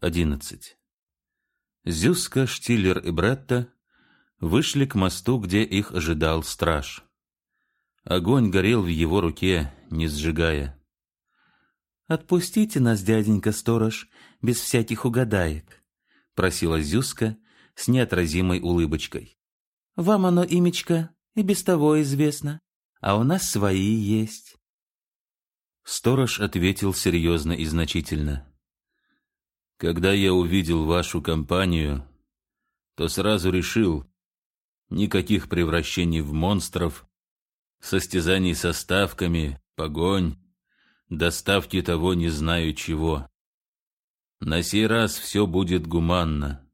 11. Зюска, Штиллер и Бретта вышли к мосту, где их ожидал страж. Огонь горел в его руке, не сжигая. «Отпустите нас, дяденька сторож, без всяких угадаек», — просила Зюска с неотразимой улыбочкой. «Вам оно, имечко, и без того известно, а у нас свои есть». Сторож ответил серьезно и значительно. Когда я увидел вашу компанию, то сразу решил, никаких превращений в монстров, состязаний со ставками, погонь, доставки того не знаю чего. На сей раз все будет гуманно,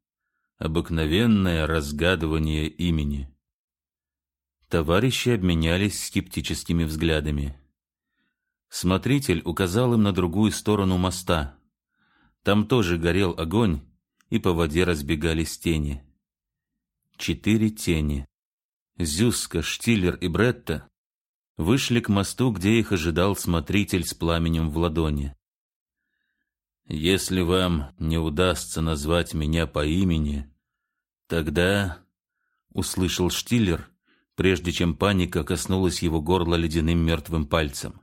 обыкновенное разгадывание имени. Товарищи обменялись скептическими взглядами. Смотритель указал им на другую сторону моста — там тоже горел огонь, и по воде разбегались тени. Четыре тени. Зюска, Штиллер и Бретта вышли к мосту, где их ожидал смотритель с пламенем в ладони. «Если вам не удастся назвать меня по имени, тогда...» — услышал Штиллер, прежде чем паника коснулась его горла ледяным мертвым пальцем.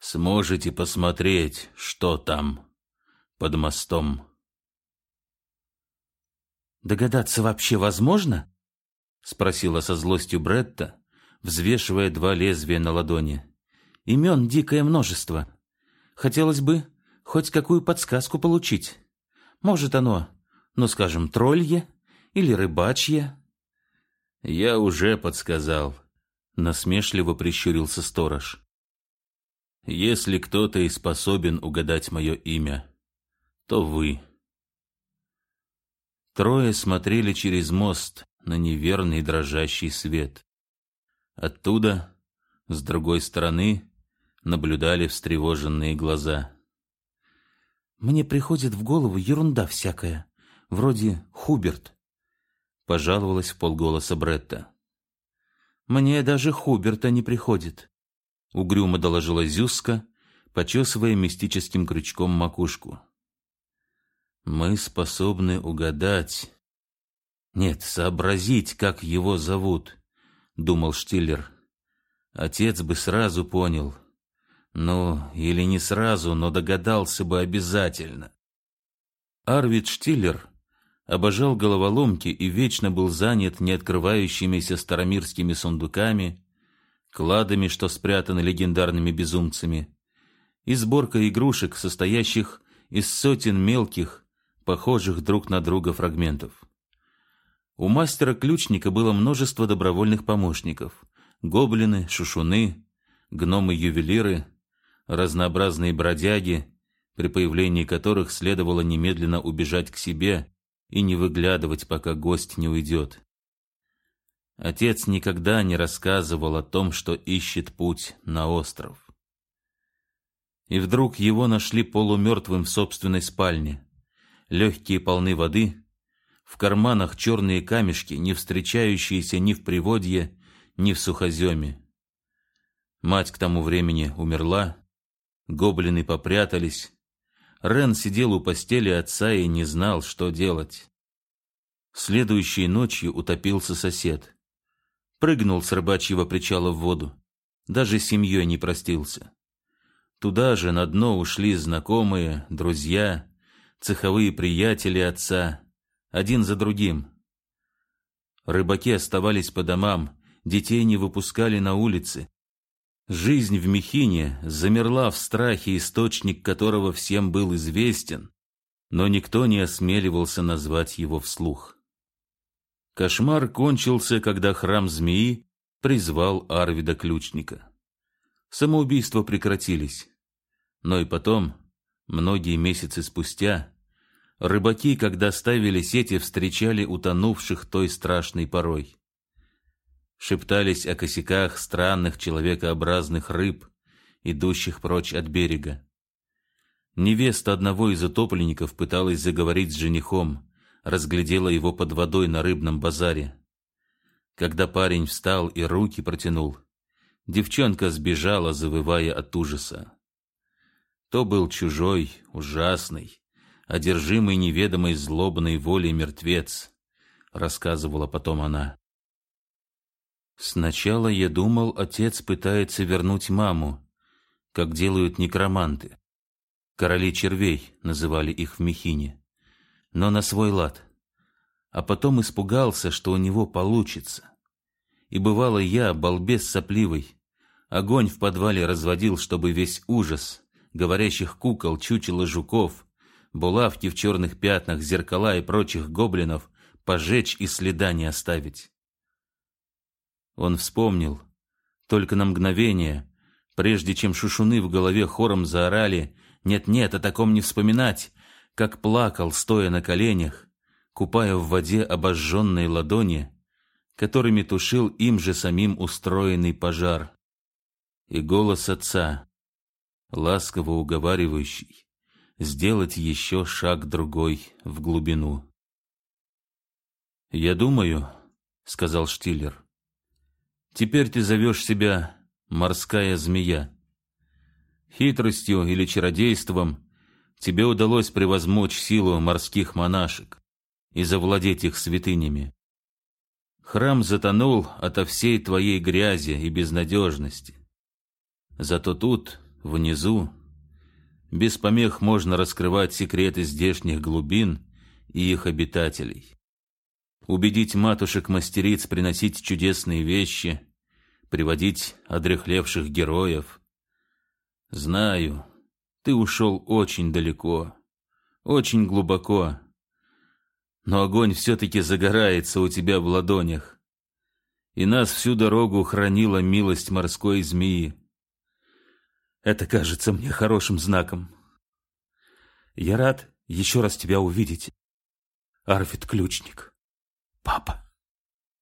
«Сможете посмотреть, что там?» Под мостом. «Догадаться вообще возможно?» — спросила со злостью Бретта, взвешивая два лезвия на ладони. «Имен дикое множество. Хотелось бы хоть какую подсказку получить. Может, оно, ну, скажем, троллье или рыбачье?» «Я уже подсказал», — насмешливо прищурился сторож. «Если кто-то и способен угадать мое имя, то вы. Трое смотрели через мост на неверный дрожащий свет. Оттуда, с другой стороны, наблюдали встревоженные глаза. «Мне приходит в голову ерунда всякая, вроде Хуберт», — пожаловалась в полголоса Бретта. «Мне даже Хуберта не приходит», — угрюмо доложила Зюска, почесывая мистическим крючком макушку. Мы способны угадать... Нет, сообразить, как его зовут, думал Штиллер. Отец бы сразу понял. Ну, или не сразу, но догадался бы обязательно. Арвид Штиллер обожал головоломки и вечно был занят неоткрывающимися старомирскими сундуками, кладами, что спрятаны легендарными безумцами, и сборкой игрушек, состоящих из сотен мелких, похожих друг на друга фрагментов. У мастера-ключника было множество добровольных помощников. Гоблины, шушуны, гномы-ювелиры, разнообразные бродяги, при появлении которых следовало немедленно убежать к себе и не выглядывать, пока гость не уйдет. Отец никогда не рассказывал о том, что ищет путь на остров. И вдруг его нашли полумертвым в собственной спальне легкие полны воды, в карманах черные камешки, не встречающиеся ни в приводье, ни в сухоземе. Мать к тому времени умерла, гоблины попрятались. Рен сидел у постели отца и не знал, что делать. Следующей ночью утопился сосед. Прыгнул с рыбачьего причала в воду. Даже с семьей не простился. Туда же на дно ушли знакомые, друзья, цеховые приятели отца, один за другим. Рыбаки оставались по домам, детей не выпускали на улицы. Жизнь в Мехине замерла в страхе, источник которого всем был известен, но никто не осмеливался назвать его вслух. Кошмар кончился, когда храм змеи призвал Арвида Ключника. Самоубийства прекратились, но и потом Многие месяцы спустя рыбаки, когда ставили сети, встречали утонувших той страшной порой. Шептались о косяках странных человекообразных рыб, идущих прочь от берега. Невеста одного из утопленников пыталась заговорить с женихом, разглядела его под водой на рыбном базаре. Когда парень встал и руки протянул, девчонка сбежала, завывая от ужаса. То был чужой, ужасный, одержимый неведомой злобной волей мертвец, рассказывала потом она. Сначала я думал, отец пытается вернуть маму, как делают некроманты. Короли червей называли их в Мехине, но на свой лад. А потом испугался, что у него получится. И бывало я, балбес сопливый, огонь в подвале разводил, чтобы весь ужас говорящих кукол, чучело жуков, булавки в черных пятнах, зеркала и прочих гоблинов пожечь и следа не оставить. Он вспомнил, только на мгновение, прежде чем шушуны в голове хором заорали «Нет-нет, о таком не вспоминать!», как плакал, стоя на коленях, купая в воде обожженные ладони, которыми тушил им же самим устроенный пожар. И голос отца, ласково уговаривающий, сделать еще шаг другой в глубину. «Я думаю», — сказал Штиллер, — «теперь ты зовешь себя морская змея. Хитростью или чародейством тебе удалось превозмочь силу морских монашек и завладеть их святынями. Храм затонул ото всей твоей грязи и безнадежности. Зато тут, внизу, без помех можно раскрывать секреты здешних глубин и их обитателей. Убедить матушек-мастериц приносить чудесные вещи, приводить одряхлевших героев. Знаю, ты ушел очень далеко, очень глубоко, но огонь все-таки загорается у тебя в ладонях, и нас всю дорогу хранила милость морской змеи. Это кажется мне хорошим знаком. Я рад еще раз тебя увидеть, Арвид Ключник, папа.